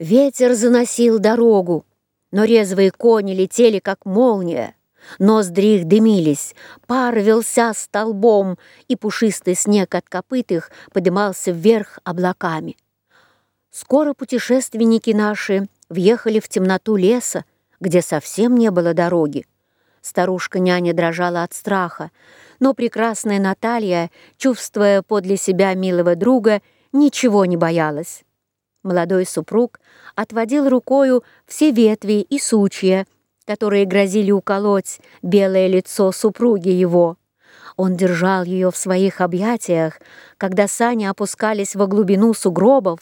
Ветер заносил дорогу, но резвые кони летели, как молния. Ноздри их дымились, пар велся столбом, и пушистый снег от копыт их подымался вверх облаками. Скоро путешественники наши въехали в темноту леса, где совсем не было дороги. Старушка-няня дрожала от страха, но прекрасная Наталья, чувствуя подле себя милого друга, ничего не боялась. Молодой супруг отводил рукою все ветви и сучья, которые грозили уколоть белое лицо супруги его. Он держал ее в своих объятиях, когда сани опускались во глубину сугробов,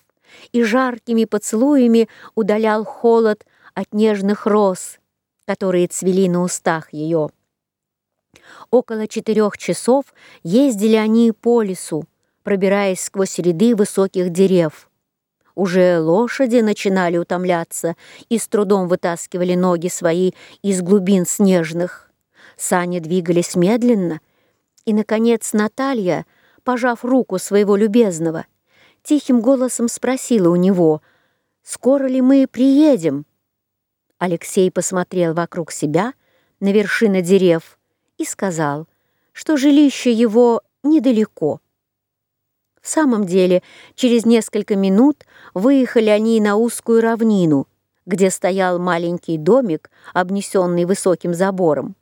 и жаркими поцелуями удалял холод от нежных роз, которые цвели на устах ее. Около четырех часов ездили они по лесу, пробираясь сквозь ряды высоких дерев. Уже лошади начинали утомляться и с трудом вытаскивали ноги свои из глубин снежных. Сани двигались медленно, и, наконец, Наталья, пожав руку своего любезного, тихим голосом спросила у него, «Скоро ли мы приедем?» Алексей посмотрел вокруг себя на вершины дерев и сказал, что жилище его недалеко. В самом деле, через несколько минут выехали они на узкую равнину, где стоял маленький домик, обнесенный высоким забором.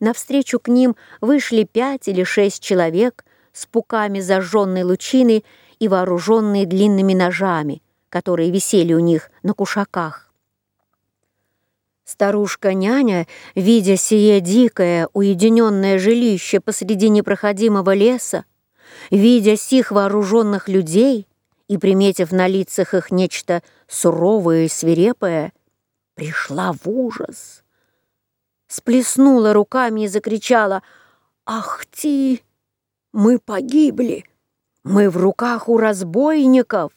Навстречу к ним вышли пять или шесть человек с пуками зажженной лучины и вооруженные длинными ножами, которые висели у них на кушаках. Старушка-няня, видя сие дикое, уединенное жилище посреди непроходимого леса, Видя сих вооруженных людей и приметив на лицах их нечто суровое и свирепое, пришла в ужас. Сплеснула руками и закричала «Ах ты! Мы погибли! Мы в руках у разбойников!»